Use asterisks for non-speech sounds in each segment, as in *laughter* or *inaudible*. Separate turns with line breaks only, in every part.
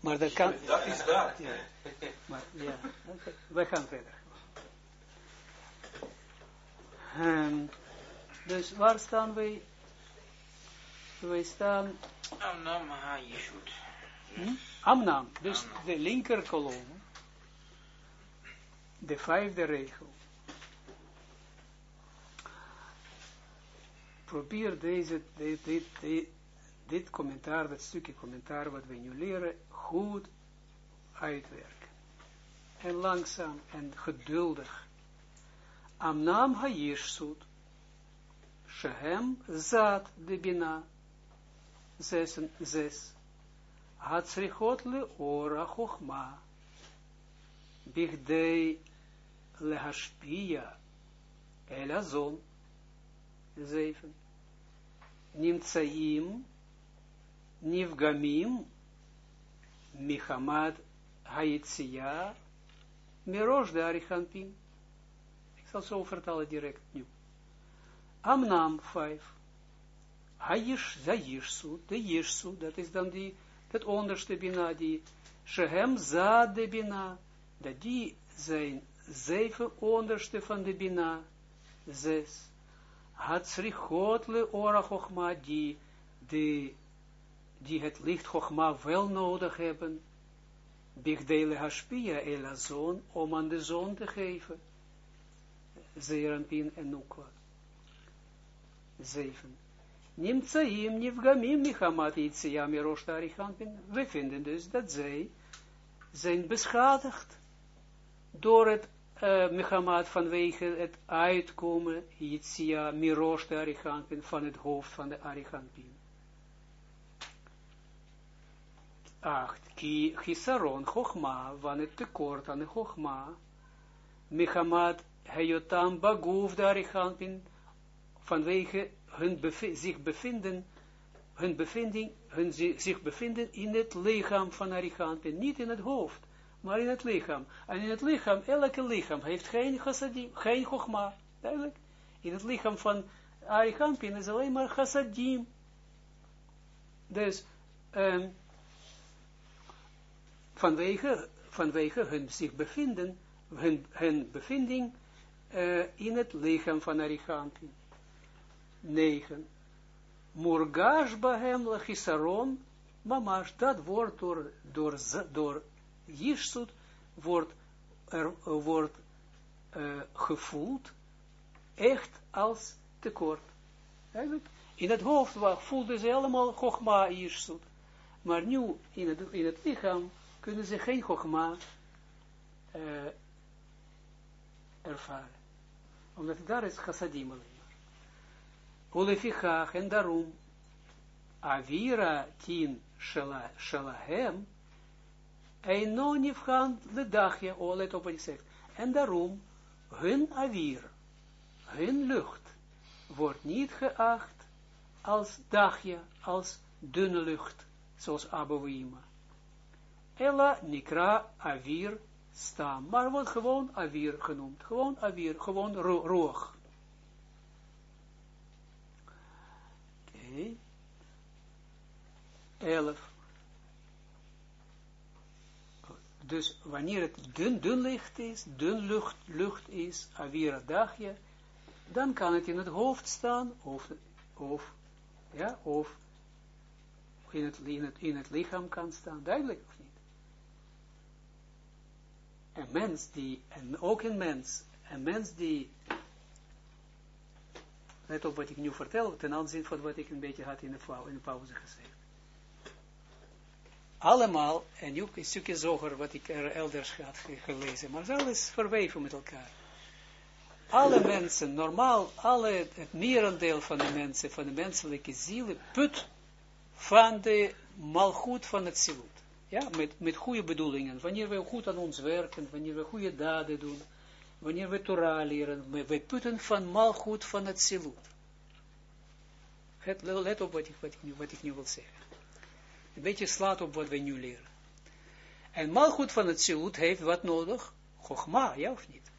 Maar dat kan...
Dat is dat.
Ja. Maar, ja. Okay. We gaan verder. Um, dus waar staan wij? Wij staan...
Amnam ha-yeshut.
Hm? Amnam, dus de linker kolom. De vijfde regel. Probeer deze, dit, dit, dit, dit commentaar, dat stukje commentaar wat we nu leren, goed uitwerken. En langzaam en geduldig. Amnam ha-yeshut. Shehem zat de bina. Zes, zes. Hatsrichot le ora chochma. Bigdei lehashpia. El azon. Zeven. Nimtsaim. Nivgamim. Michamad Haitsia. Mirosh de. Ik zal zo vertalen direct nu. Amnam 5. Hayish, Zayishsu, de Yishsu, dat is dan die, dat onderste bina, die Shehem za de bina, dat die zijn zeven onderste van de bina, zes. Hatsrichot le ora die, die, die het licht Chogma wel nodig hebben, Bigdele Hashpia Elazon, om aan de zoon te geven. Zeerampin en Nukwa. 7. Nimtsaim, Nivgamim, Michamat, Itziam, We vinden dus dat zij zijn beschadigd door het eh, uh, Mechamat vanwege het uitkomen, Yitzia, Mirosh, de van het hoofd van de Arichampin. 8. Ki chisaron chokma van het tekort aan de chokma. Mechamat heyotam baguf darichanpin. Vanwege hun zich bevinden, hun bevinding, hun zich bevinden in het lichaam van Arichampin, Niet in het hoofd, maar in het lichaam. En in het lichaam, elke lichaam heeft geen chassadim, geen chokma. Duidelijk. In het lichaam van Arichampin is alleen maar chassadim. Dus, um, vanwege, vanwege hun zich bevinden, hun, hun bevinding uh, in het lichaam van Ariganten. 9. Murgash bahem lechisaron, mamash, dat wordt door, door, door Jishsut, wordt, wordt uh, gevoeld, echt als tekort. In het hoofd voelden ze allemaal Chogma Jishsut. Maar nu, in het, in het lichaam, kunnen ze geen Chogma uh, ervaren. Omdat daar is chassadim alleen. Ulefichach, en daarom, Avira tien shalahem, Eino nifhan de dagje, oh, let op wat ik zeg. En daarom, hun avir, hun lucht, wordt niet geacht als dagje, als dunne lucht, zoals Abouima. Ella nikra avir stam, maar wordt gewoon avir genoemd, gewoon avir, gewoon roog. 11. Dus wanneer het dun, dun licht is, dun lucht, lucht is, avira dagje, dan kan het in het hoofd staan, of, of, ja, of in het, in, het, in het lichaam kan staan, duidelijk of niet. Een mens die, en ook een mens, een mens die Let op wat ik nu vertel, ten aanzien van wat ik een beetje had in de pauze gezegd. Allemaal, en nu een stukje zoger wat ik er elders had gelezen, maar alles verweven met elkaar. Alle mensen, normaal, alle, het merendeel van de mensen, van de menselijke zielen, put van de malgoed van het zilut. Ja, met, met goede bedoelingen. Wanneer we goed aan ons werken, wanneer we goede daden doen, wanneer we Torah leren, we putten van malgoed van het zilut. Let op wat ik, wat, ik nu, wat ik nu wil zeggen. Een beetje slaat op wat we nu leren. En malgoed van het zilut heeft wat nodig? Chogma, ja of niet?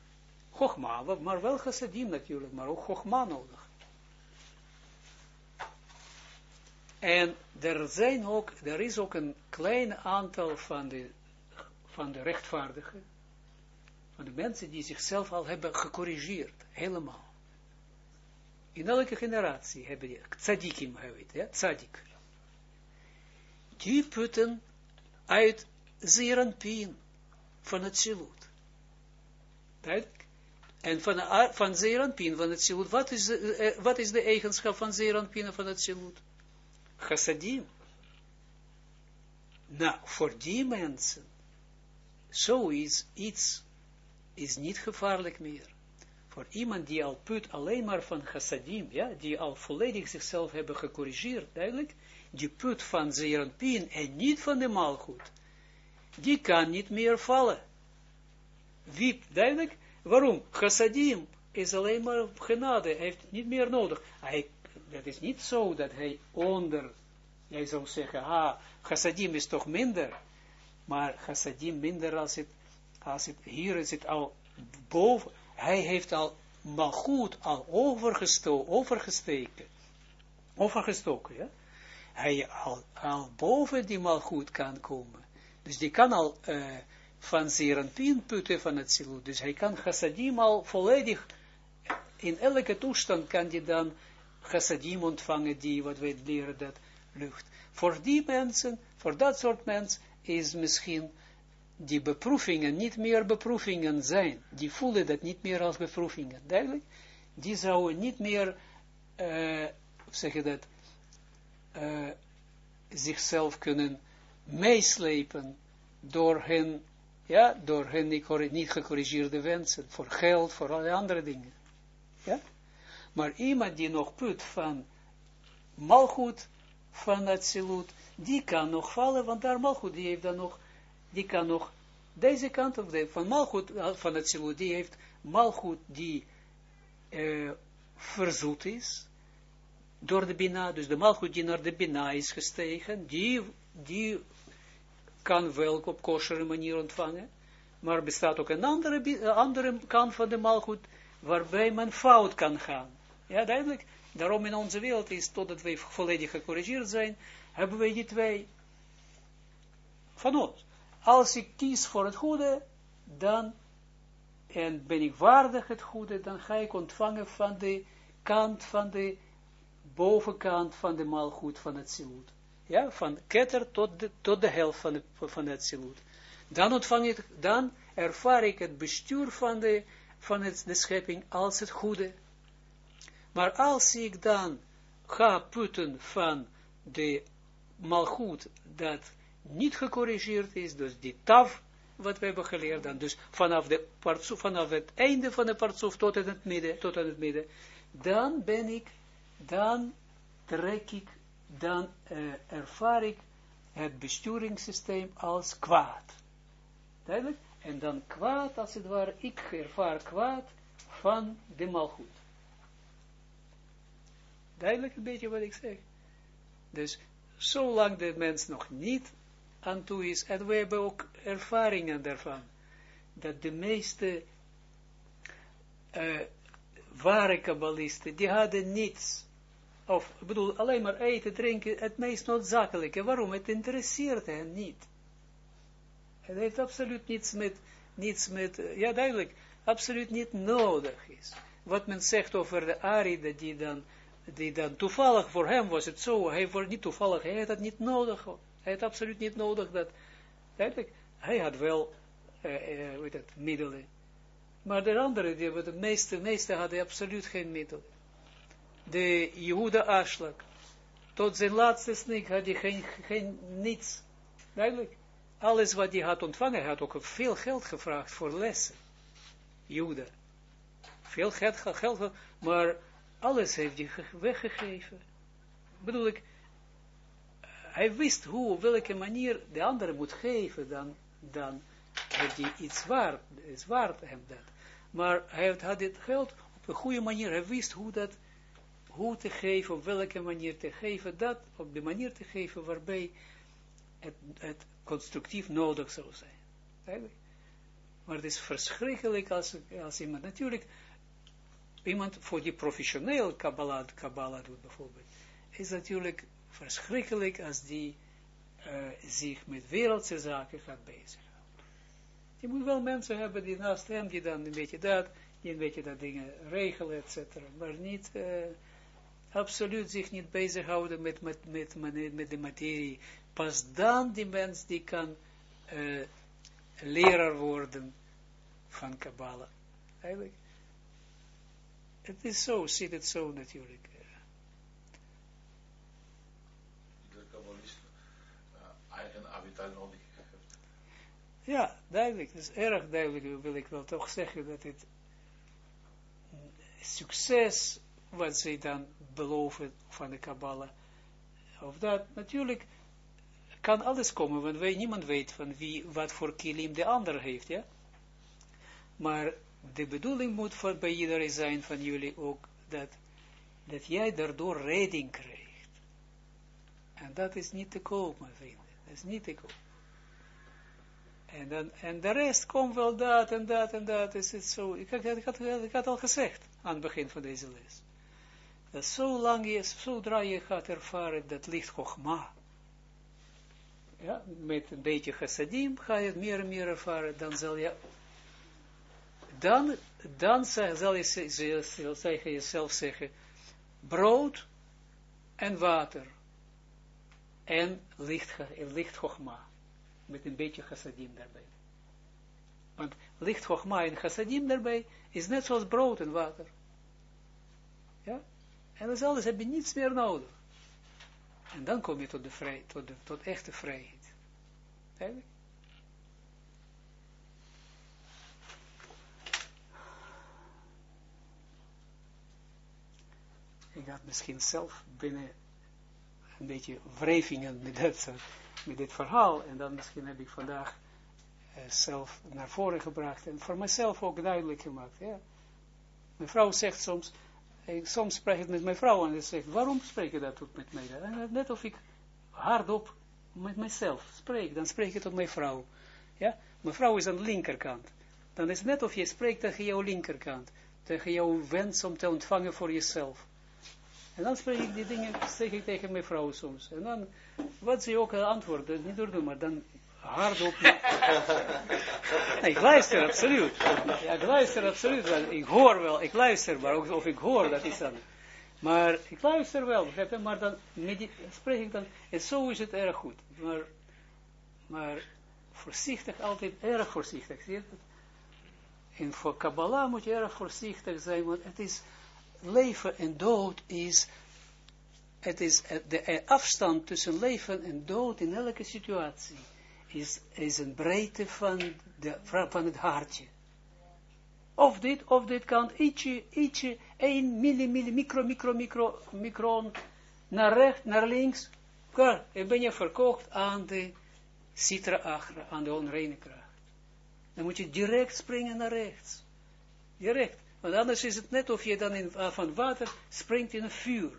Chogma, maar wel chassadim natuurlijk, maar ook chogma nodig. En er zijn ook, er is ook een klein aantal van de, van de rechtvaardigen, van de mensen die zichzelf al hebben gecorrigeerd, helemaal. In elke generatie hebben die, tzadikim hebben ja, tzadik. Die putten uit zeeranpien van het. Duidelijk? En van, van zeeranpien van het silut, wat is, de, eh, wat is de eigenschap van zeeranpien van het silut? Chassadim. Nou, voor die mensen, zoiets iets is niet gevaarlijk meer. Voor iemand die al put alleen maar van chassadim, ja, die al volledig zichzelf hebben gecorrigeerd, duidelijk, die put van zeeranpien en niet van de maalgoed, die kan niet meer vallen. Wie, duidelijk, waarom? Chassadim is alleen maar genade, hij heeft niet meer nodig. Hij dat is niet zo dat hij onder, jij zou zeggen, ah, chassadim is toch minder, maar chassadim minder als het, als het, hier is het al boven, hij heeft al malgoed al overgesto overgesteken, overgestoken, ja, hij al, al boven die malgoed kan komen, dus die kan al uh, van Zeranpien putten van het zilut, dus hij kan chassadim al volledig, in elke toestand kan die dan chassadim ontvangen die, wat wij leren, dat lucht. Voor die mensen, voor dat soort mensen, is misschien die beproevingen niet meer beproevingen zijn. Die voelen dat niet meer als beproevingen. Duidelijk? Die zouden niet meer, uh, zeg dat, uh, zichzelf kunnen meeslepen door hen, ja, door hen niet gecorrigeerde wensen, voor geld, voor alle andere dingen. Ja? Maar iemand die nog put van malgoed, van het die kan nog vallen, want daar malgoed, die heeft dan nog, die kan nog, deze kant of de, van malgoed, eh, van het die heeft malgoed die uh, verzoet is, door de Bina, dus de malgoed die naar de Bina is gestegen, die, die kan wel op kosher manier ontvangen, maar bestaat ook een andere, andere kant van de malgoed, waarbij men fout kan gaan. Ja, duidelijk. Daarom in onze wereld is, totdat wij volledig gecorrigeerd zijn, hebben wij die twee van ons. Als ik kies voor het goede, dan, en ben ik waardig het goede, dan ga ik ontvangen van de kant, van de bovenkant van de maalgoed van het siloed. Ja, van ketter tot de, tot de helft van, de, van het siloed. Dan ontvang ik, dan ervaar ik het bestuur van de, van het, de schepping als het goede. Maar als ik dan ga putten van de malgoed dat niet gecorrigeerd is, dus die taf, wat we hebben geleerd dan, dus vanaf, de vanaf het einde van de partsoef tot in het midden, tot het midden, dan ben ik, dan trek ik, dan uh, ervaar ik het besturingssysteem als kwaad. Duidelijk? En dan kwaad, als het ware, ik ervaar kwaad van de malgoed. Duidelijk een beetje wat ik zeg. Dus zolang de mens nog niet aan toe is, en we hebben ook ervaringen daarvan, dat de meeste uh, ware kabbalisten, die hadden niets, of ik bedoel, alleen maar eten, drinken, het meest noodzakelijke. Waarom? Het interesseert hen niet. Het heeft absoluut niets met, niets met, uh, ja duidelijk, absoluut niet nodig is. Wat men zegt over de Aride, die dan die dan toevallig voor hem was het zo, hij was niet toevallig, hij had het niet nodig, hij had absoluut niet nodig dat, eigenlijk, hij had wel, uh, uh, het, middelen, maar de anderen, die, de meeste, meeste hadden absoluut geen middelen. De Jehuda Aslak, tot zijn laatste snik had hij geen, geen niets, duidelijk, alles wat hij had ontvangen, hij had ook veel geld gevraagd voor lessen, Jehuda, veel geld, geld maar alles heeft hij weggegeven. Bedoel ik, hij wist hoe, op welke manier de andere moet geven, dan, dan heeft hij iets waard, is waard hem dat. Maar hij had dit geld op een goede manier, hij wist hoe dat, hoe te geven, op welke manier te geven, dat op de manier te geven waarbij het, het constructief nodig zou zijn. Maar het is verschrikkelijk als, als iemand, natuurlijk, iemand voor die professioneel Kabbalah, Kabbalah doet bijvoorbeeld, is natuurlijk verschrikkelijk als die uh, zich met wereldse zaken gaat bezighouden. Je moet wel mensen hebben die naast hem, die dan een beetje dat, die een beetje dat dingen regelen, et cetera, maar niet, uh, absoluut zich niet bezighouden met, met, met, met, de materie. Pas dan die mens die kan uh, leraar worden van Kabbalah. Eigenlijk, het is zo, ziet het zo natuurlijk.
nodig heeft.
Ja, duidelijk. Het is erg duidelijk, wil ik wel toch zeggen, dat het succes, wat zij dan beloven van de Kabbalah, of dat, natuurlijk kan alles komen, want wij, niemand weet van wie, wat voor kilim de ander heeft, ja. Maar de bedoeling moet voor, bij iedereen zijn van jullie ook, dat, dat jij daardoor redding krijgt. En dat is niet te koop, mijn vrienden. Dat is niet te koop. En, dan, en de rest komt wel dat en dat en dat. Is het zo. Ik, had, ik, had, ik had al gezegd aan het begin van deze les. Dat zolang je, zodra je gaat ervaren dat licht Chogma, ja, met een beetje chassadim, ga je het meer en meer ervaren, dan zal je, dan, dan zal je, jezelf zeggen, brood en water en licht, licht met een beetje chassadim daarbij. Want licht hochma en chassadim daarbij is net zoals brood en water. Ja? En dat alles heb je niets meer nodig. En dan kom je tot de vrij, tot, de, tot echte vrijheid. Eigenlijk. Ik had misschien zelf binnen een beetje wrijvingen met met dit verhaal, en dan misschien heb ik vandaag uh, zelf naar voren gebracht, en voor mezelf ook duidelijk gemaakt, ja. Mijn vrouw zegt soms, ik, soms spreek ik met mijn vrouw, en ze zegt, waarom spreek je dat ook met mij? Net of ik hardop met mezelf spreek, dan spreek ik tot mijn vrouw, ja. Mijn vrouw is aan de linkerkant, dan is het net of je spreekt tegen jouw linkerkant, tegen jouw wens om te ontvangen voor jezelf. En dan spreek ik die dingen, zeg ik tegen mijn vrouw soms. En dan, wat ze ook antwoorden, niet door doen, maar dan hardop. nee, *laughs* ik luister absoluut. Ja, ik luister absoluut. Ik hoor wel, ik luister, maar ook of ik hoor, dat is dan. Maar ik luister wel, maar dan spreek ik dan, en zo is het erg goed. Maar, maar voorzichtig, altijd erg voorzichtig. Zie je En voor Kabbalah moet je erg voorzichtig zijn, want het is leven en dood is, het is de afstand tussen leven en dood in elke situatie, is, is een breedte van, de, van het hartje. Of dit, of dit kan ietsje, ietsje, 1 milli, micro, micro, micro, micron, naar rechts, naar links, klaar, en ben je verkocht aan de citra agra, aan de onreine kracht. Dan moet je direct springen naar rechts. Direct. Want anders is het net of je dan in, uh, van water springt in een vuur.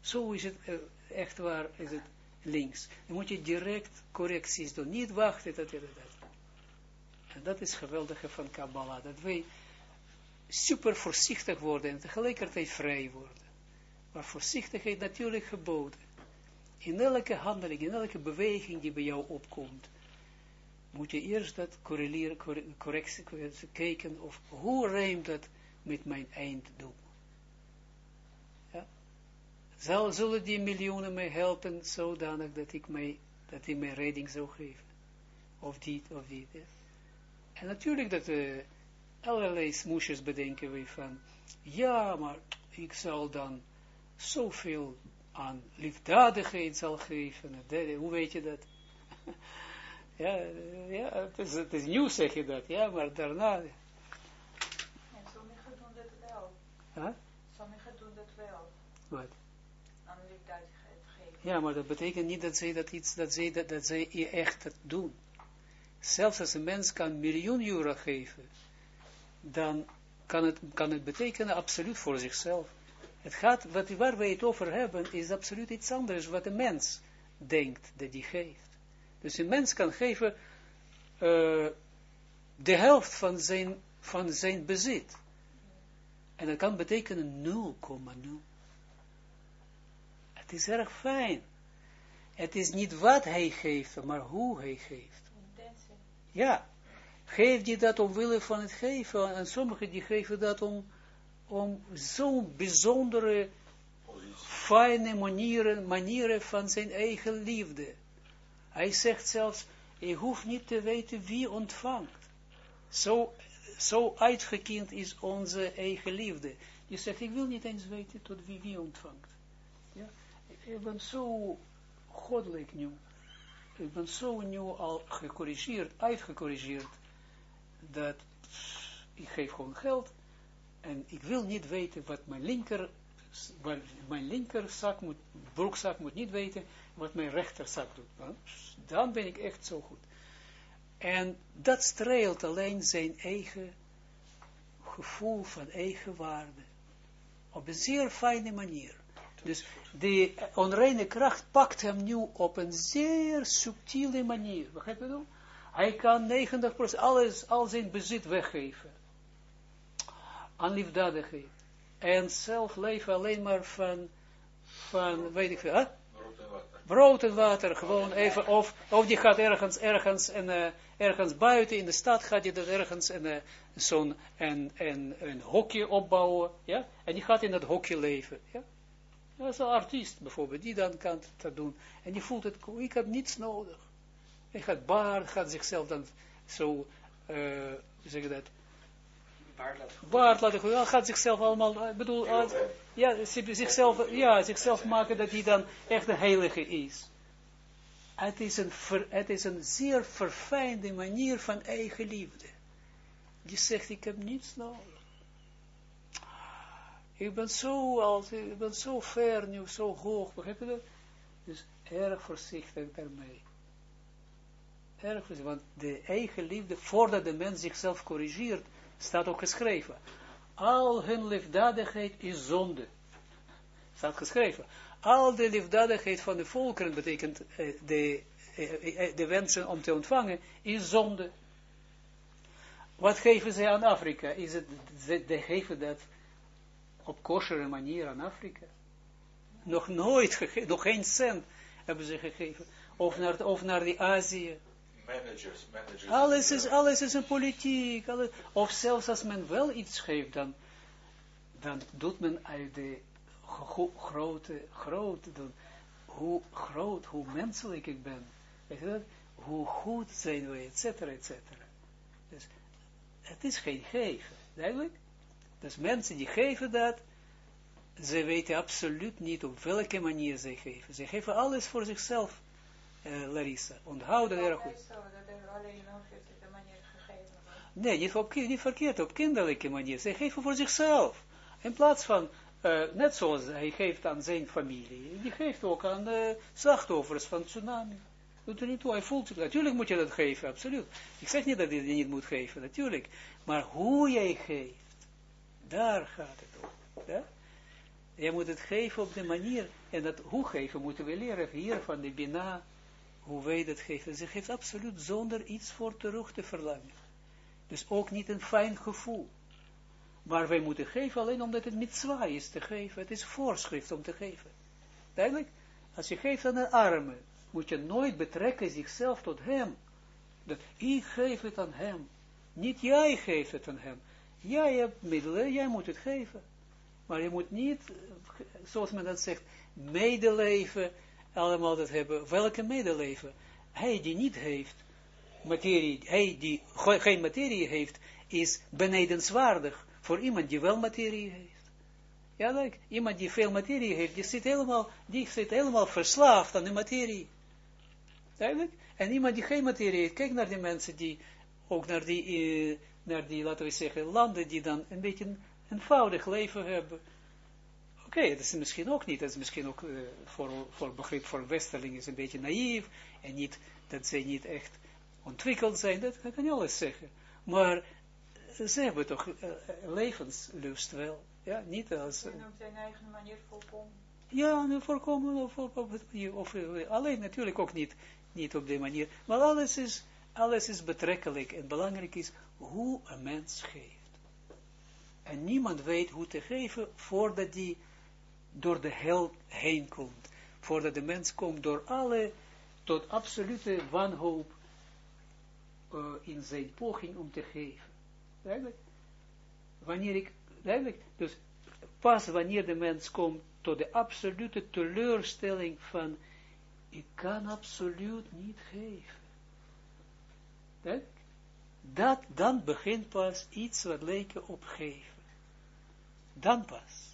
Zo is het uh, echt waar, is het links. Dan moet je direct correcties doen. Niet wachten dat je dat. En dat is geweldige van Kabbalah. Dat wij super voorzichtig worden en tegelijkertijd vrij worden. Maar voorzichtigheid natuurlijk geboden. In elke handeling, in elke beweging die bij jou opkomt moet je eerst dat correleren, correctie, kijken of hoe rijmt dat met mijn einddoel. Ja? Zal, zullen die miljoenen mij helpen zodanig dat ik mij, dat ik mijn redding zou geven? Of dit, of dit. En natuurlijk dat uh, allerlei smoesjes bedenken we van, ja, maar ik zal dan zoveel aan liefdadigheid zal geven. Hoe weet je dat? *laughs* Ja, ja het, is, het is nieuw zeg je dat, ja, maar daarna...
En sommigen doen dat wel.
Huh?
Sommigen doen dat wel.
Wat?
Aan liefdadigheid geven.
Ja, maar dat betekent niet dat zij dat iets, dat zij, dat, dat zij echt het doen. Zelfs als een mens kan miljoen euro geven, dan kan het, kan het betekenen absoluut voor zichzelf. Het gaat, wat, waar wij het over hebben, is absoluut iets anders wat de mens denkt dat die geeft. Dus een mens kan geven uh, de helft van zijn, van zijn bezit. En dat kan betekenen 0,0. Het is erg fijn. Het is niet wat hij geeft, maar hoe hij geeft. Ja, geeft hij dat omwille van het geven, en sommigen die geven dat om, om zo'n bijzondere, fijne manieren, manieren van zijn eigen liefde. Hij zegt zelfs, je hoeft niet te weten wie ontvangt. Zo, zo uitgekend is onze eigen liefde. Je zegt, ik wil niet eens weten tot wie wie ontvangt. Ja? Ik ben zo goddelijk nu. Ik ben zo nieuw al gecorrigeerd, uitgecorrigeerd, dat ik geef gewoon geld en ik wil niet weten wat mijn linker, mijn linkerzak moet, broekzak moet niet weten wat mijn rechterzak doet. Dan ben ik echt zo goed. En dat streelt alleen zijn eigen gevoel van eigen waarde. Op een zeer fijne manier. Dus de onreine kracht pakt hem nu op een zeer subtiele manier. Begrijp je dat? Hij kan 90% alles, al zijn bezit weggeven. Aan liefdadigheid. En zelf leven alleen maar van, van weet ik veel, hè? Brood en water, gewoon even, of, of die gaat ergens, ergens, en, uh, ergens buiten in de stad, gaat hij dat ergens en, uh, zo'n, en, en, een hokje opbouwen, ja, en die gaat in dat hokje leven, ja. Dat is een artiest bijvoorbeeld, die dan kan dat doen, en die voelt het, ik heb niets nodig. Hij gaat baard, gaat zichzelf dan zo, uh, zeg je dat, baard laten groeien. Hij gaat zichzelf allemaal, ik bedoel, als, ja, zichzelf, ja, zichzelf maken dat hij dan echt een heilige is. Het is een, ver, het is een zeer verfijnde manier van eigen liefde. Die zegt, ik heb niets nodig. Ik ben zo oud, ik ben zo ver nu, zo hoog, begrijp je dat? Dus erg voorzichtig daarmee. Erg voorzichtig, want de eigen liefde, voordat de mens zichzelf corrigeert, staat ook geschreven. Al hun liefdadigheid is zonde. Staat geschreven. Al de liefdadigheid van de volkeren betekent uh, de, uh, de wensen om te ontvangen, is zonde. Wat geven ze aan Afrika? Is het, ze, geven dat op kosheren manier aan Afrika? Nog nooit nog geen cent hebben ze gegeven. Of naar, of naar die Azië
managers, managers.
Alles is, alles is een politiek. Of zelfs als men wel iets geeft, dan, dan doet men uit de grote, grote, hoe groot, hoe menselijk ik ben. Weet je dat? Hoe goed zijn we, et cetera, et cetera. Dus het is geen geven, duidelijk. Dus mensen die geven dat, ze weten absoluut niet op welke manier ze geven. Ze geven alles voor zichzelf uh, Larissa. Onthoud dat erg goed. Nee, niet, op, niet verkeerd, op kinderlijke manier. Zij geven voor zichzelf. In plaats van, uh, net zoals hij geeft aan zijn familie, die geeft ook aan de slachtoffers van tsunami. Doet er niet toe, hij voelt natuurlijk moet je dat geven, absoluut. Ik zeg niet dat je die niet moet geven, natuurlijk. Maar hoe jij geeft, daar gaat het om. Ja? Je moet het geven op de manier, en dat hoe geven moeten we leren hier van de Bina, hoe wij dat geven. Ze geeft absoluut zonder iets voor terug te verlangen. Dus ook niet een fijn gevoel. Maar wij moeten geven alleen omdat het niet zwaar is te geven. Het is voorschrift om te geven. Duidelijk? Als je geeft aan een arme, moet je nooit betrekken zichzelf tot hem. Dat ik geef het aan hem. Niet jij geeft het aan hem. Jij hebt middelen, jij moet het geven. Maar je moet niet, zoals men dat zegt, medeleven allemaal dat hebben, welke medeleven? Hij die niet heeft, materie, hij die geen materie heeft, is benedenswaardig voor iemand die wel materie heeft. Ja, like, iemand die veel materie heeft, die zit helemaal, die zit helemaal verslaafd aan de materie. Duidelijk? En iemand die geen materie heeft, kijk naar die mensen die, ook naar die, uh, naar die, laten we zeggen, landen die dan een beetje een eenvoudig leven hebben Oké, dat is misschien ook niet, dat is misschien ook uh, voor, voor begrip voor westerling is een beetje naïef, en niet, dat zij niet echt ontwikkeld zijn, dat, kan je alles zeggen. Maar ze hebben toch uh, levenslust wel, ja, niet als...
Ze noemt zijn eigen manier voorkomen.
Ja, voorkomen, of, of, of, of, alleen natuurlijk ook niet, niet op die manier, maar alles is, alles is betrekkelijk en belangrijk is hoe een mens geeft. En niemand weet hoe te geven voordat die door de hel heen komt. voordat de mens komt door alle, tot absolute wanhoop uh, in zijn poging om te geven. Duidelijk? Wanneer ik, duidelijk, dus pas wanneer de mens komt tot de absolute teleurstelling van, ik kan absoluut niet geven. Dat, dan begint pas iets wat lijken op geven. Dan pas.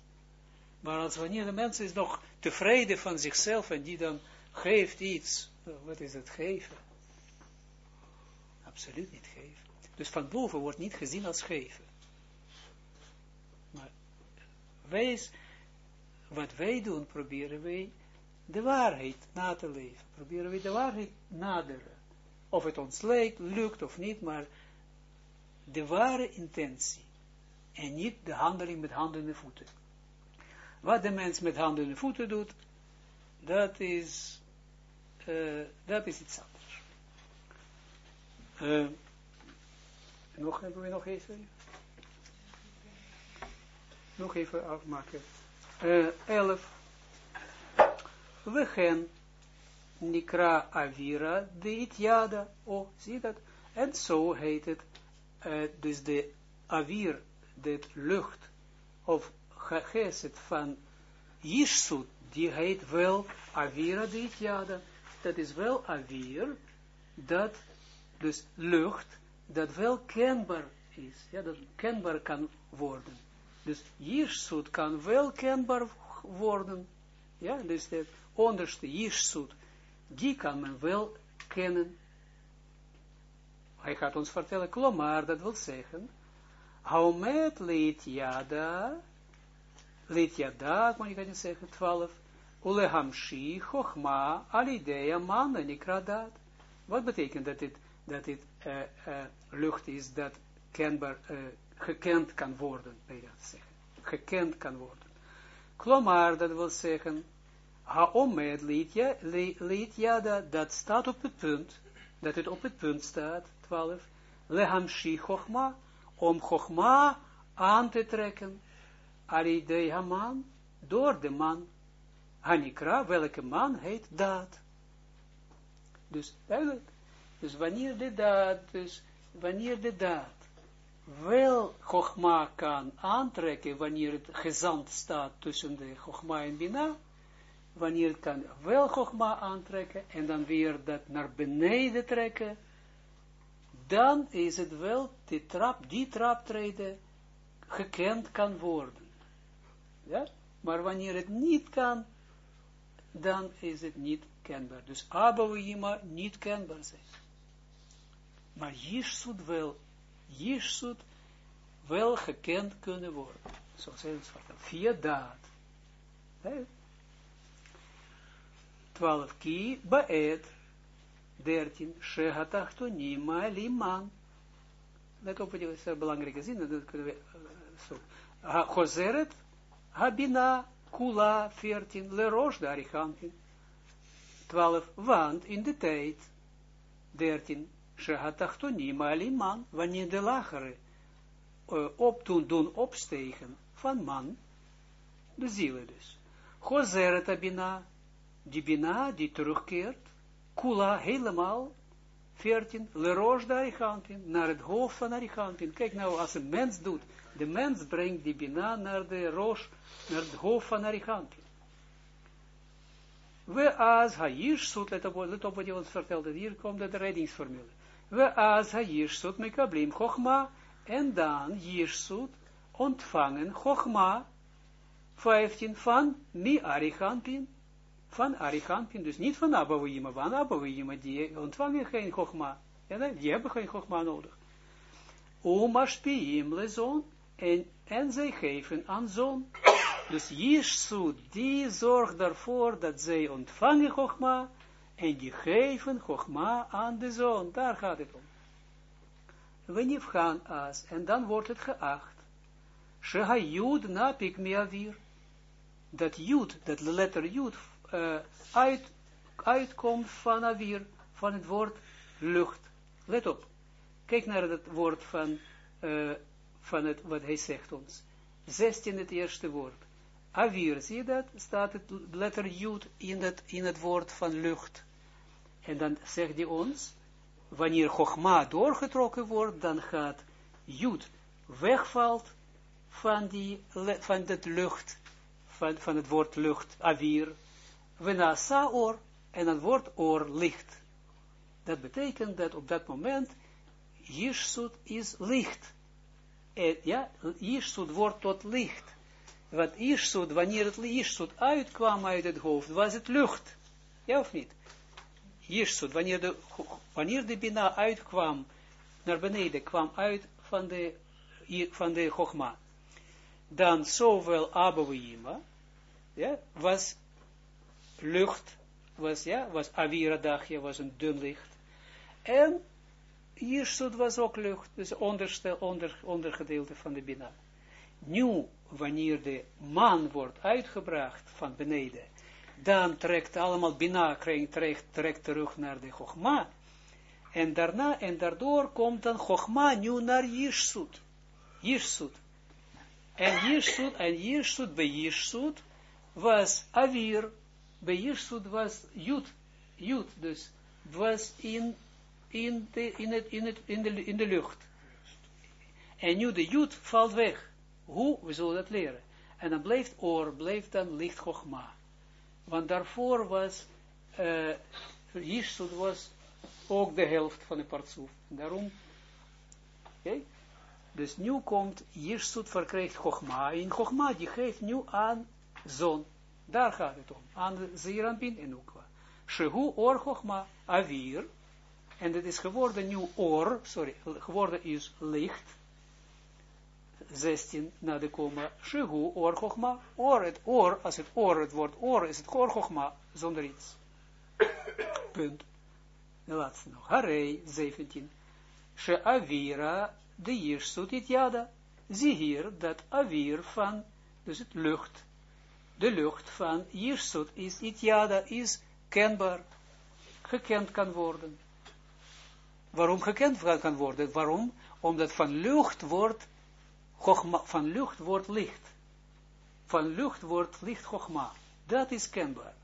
Maar als wanneer de mens is nog tevreden van zichzelf en die dan geeft iets, wat is het geven? Absoluut niet geven. Dus van boven wordt niet gezien als geven. Maar wees, wat wij doen, proberen wij de waarheid na te leven. Proberen wij de waarheid naderen. Of het ons lijkt, lukt of niet, maar de ware intentie. En niet de handeling met handen en voeten. Wat de mens met handen en voeten doet, dat is, uh, dat is iets anders. Uh, nog hebben we nog even? Nog even afmaken. Uh, elf. We gaan Nikra Avira de Itjada. Oh, zie dat? En zo heet het. Dus de Avir, de lucht, of geset van Yishsut, die heet wel Avira de Itjada. Dat is wel Avir, dat, dus lucht, dat wel kenbaar is, ja, dat kenbaar kan worden. Dus Yishsut kan wel kenbaar worden, ja, dus de onderste Yishsut, die kan men wel kennen. Hij gaat ons vertellen, klomar, dat wil zeggen, Haumet leet jada, leet jada, kan ik niet zeggen, 12, ulehamshi, chochma, alidea, man en ikradat. Wat betekent dat dit, dat dit uh, uh, lucht is dat kenbaar, uh, gekend kan worden, bij dat zeggen. Gekend kan worden. Klomar, dat wil zeggen, haomed leet jada, dat staat op het punt, dat het op het punt staat, 12, lehamshi, chochma, om Chogma aan te trekken, Aridei Haman, door de man, Hanikra, welke man heet daad. Dus, eigenlijk, dus wanneer de daad, dus wanneer de daad wel Chogma kan aantrekken, wanneer het gezand staat tussen de Chogma en Bina, wanneer het kan wel Chogma aantrekken, en dan weer dat naar beneden trekken, dan is het wel die trap, die traptreden gekend kan worden. Ja? Maar wanneer het niet kan, dan is het niet kenbaar. Dus Abouima niet kenbaar zijn. Maar Jishsut wel, Jishsut wel gekend kunnen worden. Zoals hij het vertelt. Via daad. 12 ki baet 13, Shehatachtonima liman. Let op, dit is een belangrijke zin, dat kunnen we. Chozeret, Habina, Kula, 14, Lerosh, de Arichampin. 12, want in de tijd, 13, Shehatachtonima liman, wanneer de lagere uh, op doen, doen opstegen van man, de zielen dus. Chozeret, Abina, die Bina, die terugkeert, Kula helemaal, 14, Lerosh de Arichampin, naar het hoofd van Arichampin. Kijk nou, als een mens doet, de mens brengt die Bina naar de Rosh, naar het hoofd van Arichampin. We as Hayishsut, let op, let op wat je ons vertelde, hier komt de reddingsformule. We as Hayishsut mekablim Chochma, en dan Yishsut ontvangen Chochma, 15 van Mi Arichampin, van Arichampin, dus niet van Abouima, van Abouima, die ontvangen geen Chogma, ja, die hebben geen Chogma nodig. Umashpiim le zon, en, en zij geven aan zon. Dus Yishu, die zorgt ervoor dat zij ontvangen Chogma, en die geven Chogma aan de zon, daar gaat het om. Wanneer gaan as, en dan wordt het geacht. Sheha Jud napik miavir. Dat Jud, dat letter Jud, uh, uit, uitkomt van avir, van het woord lucht. Let op. Kijk naar het woord van, uh, van het, wat hij zegt ons. 16 het eerste woord. Avir, zie je dat? Staat het letter Jud in het, in het woord van lucht. En dan zegt hij ons, wanneer Chogma doorgetrokken wordt, dan gaat Jud wegvalt van, die, van het lucht, van, van het woord lucht, Avir, Wena Saor, en het woord oor licht. Dat betekent dat op dat moment Jirsut is licht. En, ja, Jirsut wordt tot licht. Want Jirsut, wanneer het Jirsut uitkwam uit het hoofd, was het lucht. Ja of niet? Jirsut, wanneer de, wanneer de Bina uitkwam, naar beneden kwam uit van de, van de Chogma, dan zowel Abouima, ja, was lucht, was, ja, was Avira was een dun licht, en Jirsut was ook lucht, dus onderstel, onder, ondergedeelte van de Bina. Nu, wanneer de man wordt uitgebracht van beneden, dan trekt allemaal Bina, trekt, trekt terug naar de Chogma, en daarna, en daardoor komt dan Chogma nu naar Jirsut. Jirsut. En Jirsut, en Jirsut bij Jirsut was Avir, bij Jirsut was Jut, Jut, dus was in in de, in, in, de, lucht. En nu de jut valt weg. Hoe? We zullen dat leren. En dan blijft oor, blijft dan licht Chogma. Want daarvoor was, uh, was ook de helft van de partsoef. Daarom, dus nu komt Yishud verkrijgt Chogma. En Chogma die geeft nu aan zon. Daar gaat het om. Aan de Zeranpin en Ukwa. Shehu or Avir, en het is geworden nu oor, sorry, geworden is licht, 16 na de komma, shehu chogma, oor, het oor, als het oor, het woord oor, is het chogma, zonder iets. Punt. De laatste nog, harei, 17. She avira, de jirsut it jada. Zie hier dat avir van, dus het lucht, de lucht van jirsut is it jada, is kenbaar, gekend kan worden. Waarom gekend kan worden? Waarom? Omdat van lucht wordt, van lucht wordt licht. Van lucht wordt licht Chogma. Dat is kenbaar.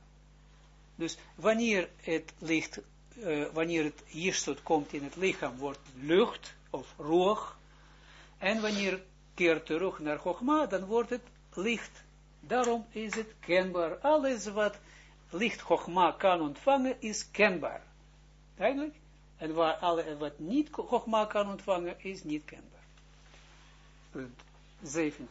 Dus wanneer het licht, uh, wanneer het jirstot komt in het lichaam, wordt lucht of roog. En wanneer keert terug naar Chogma, dan wordt het licht. Daarom is het kenbaar. Alles wat licht Chogma kan ontvangen, is kenbaar. Eigenlijk? En waar alle, wat niet Chogma kan ontvangen, is niet kenbaar. Punt 17.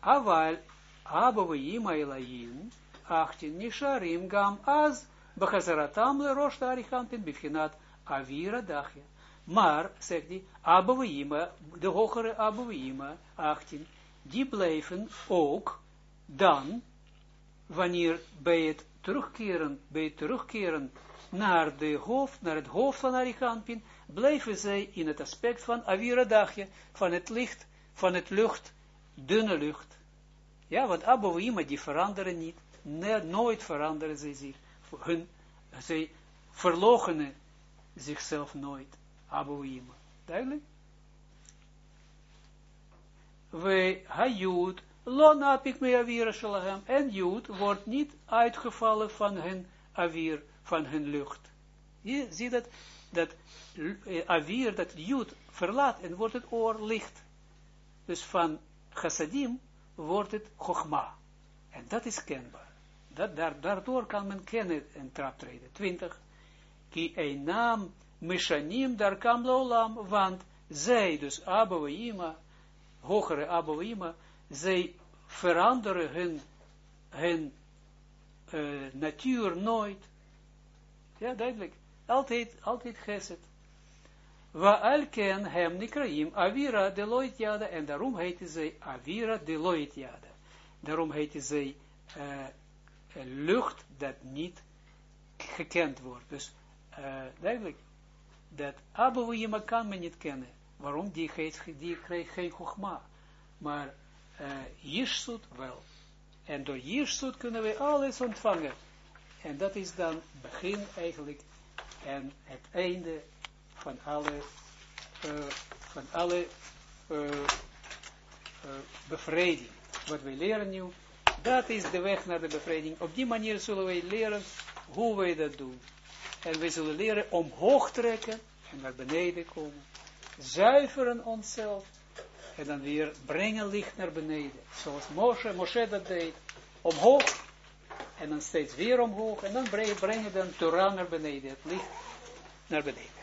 Aval, Abouima Elayin, 18, Nisharim Gam Az, Bechazaratam le Rosh Tarichantin, Bifhinat Avira Dachia. Maar, zegt hij, Abouima, de hogere Abouima, 18, die blijven ook dan, wanneer bij het terugkeren, bij het terugkeren naar, de hoofd, naar het hoofd van Arichampin, blijven zij in het aspect van Aviradagje, van het licht, van het lucht, dunne lucht. Ja, want Abouima die veranderen niet, nooit veranderen zij zich, hun, zij zichzelf nooit, Abouima. Duidelijk? We hayut, lo napik me avira shalahem, en jut wordt niet uitgevallen van hun avir, van hun lucht. Je ziet dat, dat uh, avir, dat jud verlaat en wordt het oor licht. Dus van chassadim wordt het chogma. En dat is kenbaar. Dat, daar, daardoor kan men kennen en traptreden. 20. Ki naam mishanim dar kam laolam, want zij, dus Abouima, hogere Abouima, zij veranderen hun, hun uh, natuur nooit. Ja, duidelijk. Altijd, altijd geset. Wa alken hem nikraim avira deloit jada. En daarom heette zij avira deloit jada. Daarom heette zij uh, lucht dat niet gekend wordt. Dus uh, duidelijk. Dat Abouima kan men niet kennen. Waarom? Die, geeft, die geen gogma. Maar uh, Jirsut wel. En door Jirsut kunnen we alles ontvangen. En dat is dan begin eigenlijk en het einde van alle, uh, van alle uh, uh, bevrijding. Wat we leren nu, Dat is de weg naar de bevrijding. Op die manier zullen wij leren hoe wij dat doen. En we zullen leren omhoog trekken en naar beneden komen. Zuiveren onszelf. En dan weer brengen licht naar beneden. Zoals Moshe, Moshe dat deed. Omhoog. En dan steeds weer omhoog. En dan brengen, dan Torah naar beneden. Het licht naar beneden.